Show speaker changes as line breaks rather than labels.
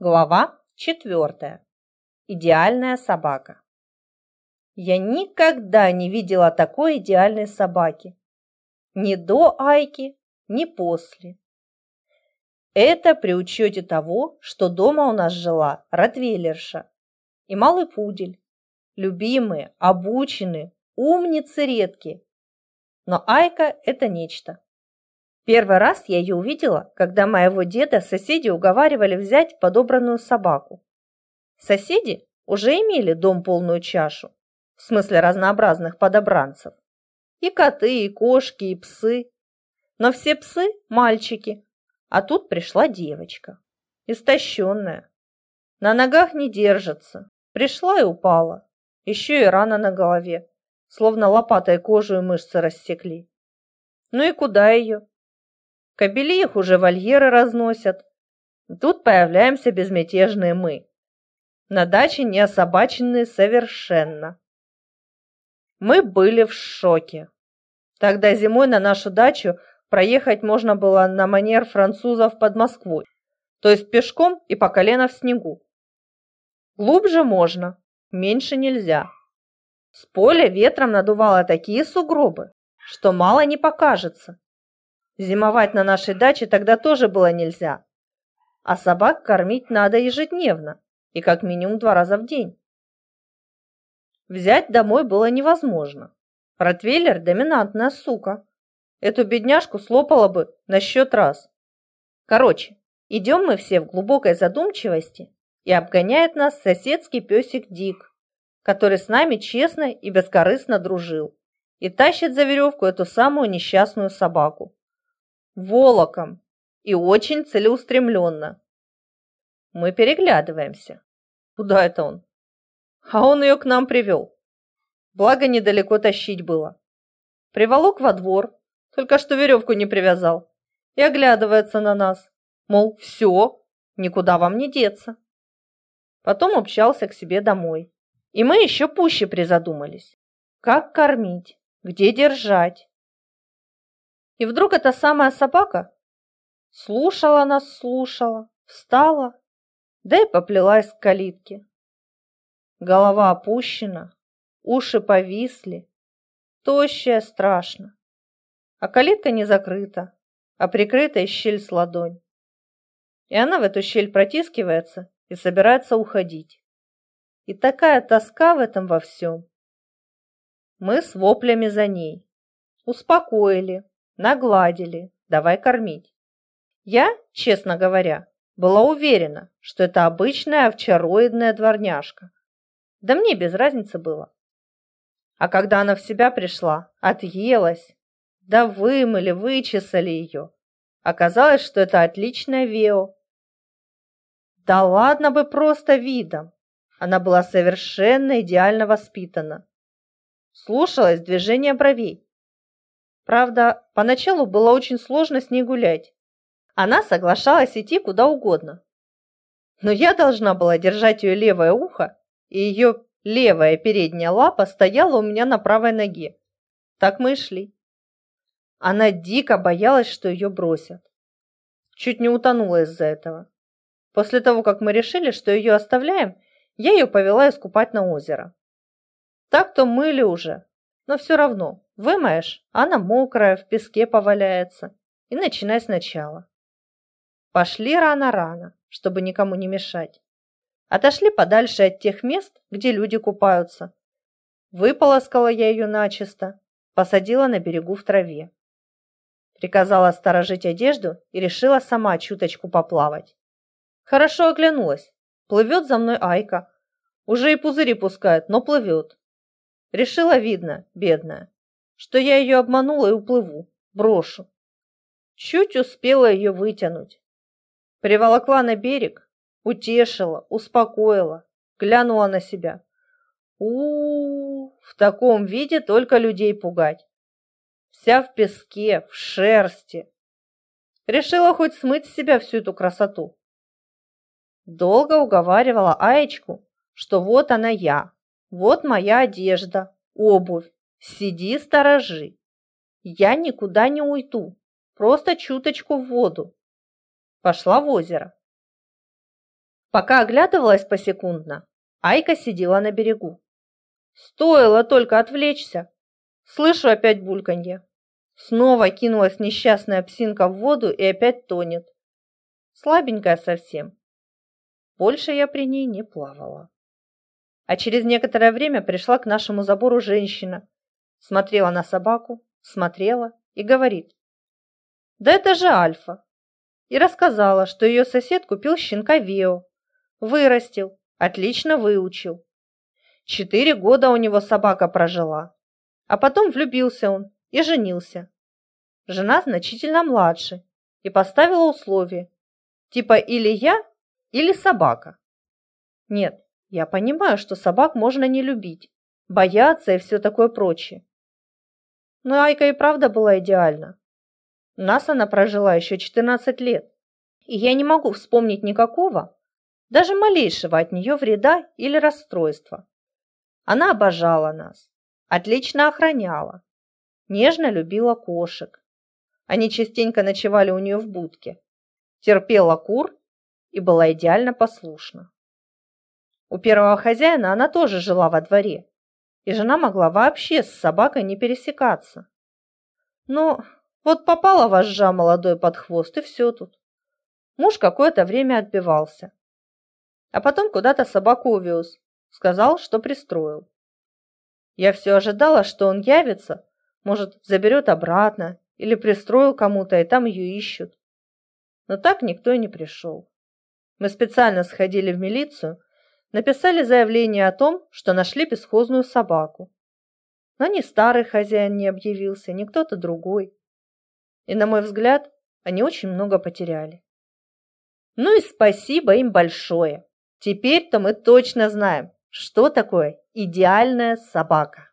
Глава четвертая. Идеальная собака. Я никогда не видела такой идеальной собаки. Ни до Айки, ни после. Это при учете того, что дома у нас жила ротвейлерша и малый пудель. Любимые, обученные, умницы редкие. Но Айка – это нечто. Первый раз я ее увидела, когда моего деда соседи уговаривали взять подобранную собаку. Соседи уже имели дом полную чашу, в смысле разнообразных подобранцев. И коты, и кошки, и псы. Но все псы – мальчики, а тут пришла девочка, истощенная. На ногах не держится, пришла и упала. Еще и рана на голове, словно лопатой кожу и мышцы рассекли. Ну и куда ее? Кобели их уже вольеры разносят. Тут появляемся безмятежные мы. На даче не особаченные совершенно. Мы были в шоке. Тогда зимой на нашу дачу проехать можно было на манер французов под Москвой, то есть пешком и по колено в снегу. Глубже можно, меньше нельзя. С поля ветром надувало такие сугробы, что мало не покажется. Зимовать на нашей даче тогда тоже было нельзя. А собак кормить надо ежедневно и как минимум два раза в день. Взять домой было невозможно. Ротвейлер – доминантная сука. Эту бедняжку слопала бы на счет раз. Короче, идем мы все в глубокой задумчивости, и обгоняет нас соседский песик Дик, который с нами честно и бескорыстно дружил, и тащит за веревку эту самую несчастную собаку волоком и очень целеустремленно. Мы переглядываемся. Куда это он? А он ее к нам привел. Благо, недалеко тащить было. Приволок во двор, только что веревку не привязал, и оглядывается на нас, мол, все, никуда вам не деться. Потом общался к себе домой. И мы еще пуще призадумались. Как кормить? Где держать? И вдруг эта самая собака слушала нас, слушала, встала, да и поплелась к калитке. Голова опущена, уши повисли, тощая страшно. А калитка не закрыта, а прикрытая щель с ладонь. И она в эту щель протискивается и собирается уходить. И такая тоска в этом во всем. Мы с воплями за ней. Успокоили, Нагладили, давай кормить. Я, честно говоря, была уверена, что это обычная овчароидная дворняжка. Да мне без разницы было. А когда она в себя пришла, отъелась, да вымыли, вычесали ее. Оказалось, что это отличная Вео. Да ладно бы просто видом. Она была совершенно идеально воспитана. Слушалась движения бровей, Правда, поначалу было очень сложно с ней гулять. Она соглашалась идти куда угодно. Но я должна была держать ее левое ухо, и ее левая передняя лапа стояла у меня на правой ноге. Так мы и шли. Она дико боялась, что ее бросят. Чуть не утонула из-за этого. После того, как мы решили, что ее оставляем, я ее повела искупать на озеро. Так-то мыли уже, но все равно Вымоешь, она мокрая, в песке поваляется. И начинай сначала. Пошли рано-рано, чтобы никому не мешать. Отошли подальше от тех мест, где люди купаются. Выполоскала я ее начисто, посадила на берегу в траве. Приказала сторожить одежду и решила сама чуточку поплавать. Хорошо оглянулась. Плывет за мной Айка. Уже и пузыри пускает, но плывет. Решила, видно, бедная, что я ее обманула и уплыву, брошу. Чуть успела ее вытянуть. Приволокла на берег, утешила, успокоила, глянула на себя. у, -у, -у в таком виде только людей пугать. Вся в песке, в шерсти. Решила хоть смыть с себя всю эту красоту. Долго уговаривала Аечку, что вот она я, вот моя одежда, обувь, Сиди, сторожи. Я никуда не уйду, просто чуточку в воду. Пошла в озеро. Пока оглядывалась посекундно, Айка сидела на берегу. Стоило только отвлечься. Слышу опять бульканье. Снова кинулась несчастная псинка в воду и опять тонет. Слабенькая совсем. Больше я при ней не плавала. А через некоторое время пришла к нашему забору женщина, смотрела на собаку, смотрела и говорит. «Да это же Альфа!» И рассказала, что ее сосед купил щенка Вео, вырастил, отлично выучил. Четыре года у него собака прожила, а потом влюбился он и женился. Жена значительно младше и поставила условие, типа или я, или собака. Нет, я понимаю, что собак можно не любить, бояться и все такое прочее. Но Айка и правда была идеальна. Нас она прожила еще 14 лет, и я не могу вспомнить никакого, даже малейшего от нее вреда или расстройства. Она обожала нас, отлично охраняла, нежно любила кошек. Они частенько ночевали у нее в будке, терпела кур и была идеально послушна. У первого хозяина она тоже жила во дворе, и жена могла вообще с собакой не пересекаться. Но вот попала вожжа молодой под хвост, и все тут. Муж какое-то время отбивался. А потом куда-то собаку увез. Сказал, что пристроил. Я все ожидала, что он явится, может, заберет обратно или пристроил кому-то, и там ее ищут. Но так никто и не пришел. Мы специально сходили в милицию, написали заявление о том, что нашли бесхозную собаку. Но ни старый хозяин не объявился, ни кто-то другой. И, на мой взгляд, они очень много потеряли. Ну и спасибо им большое. Теперь-то мы точно знаем, что такое идеальная собака.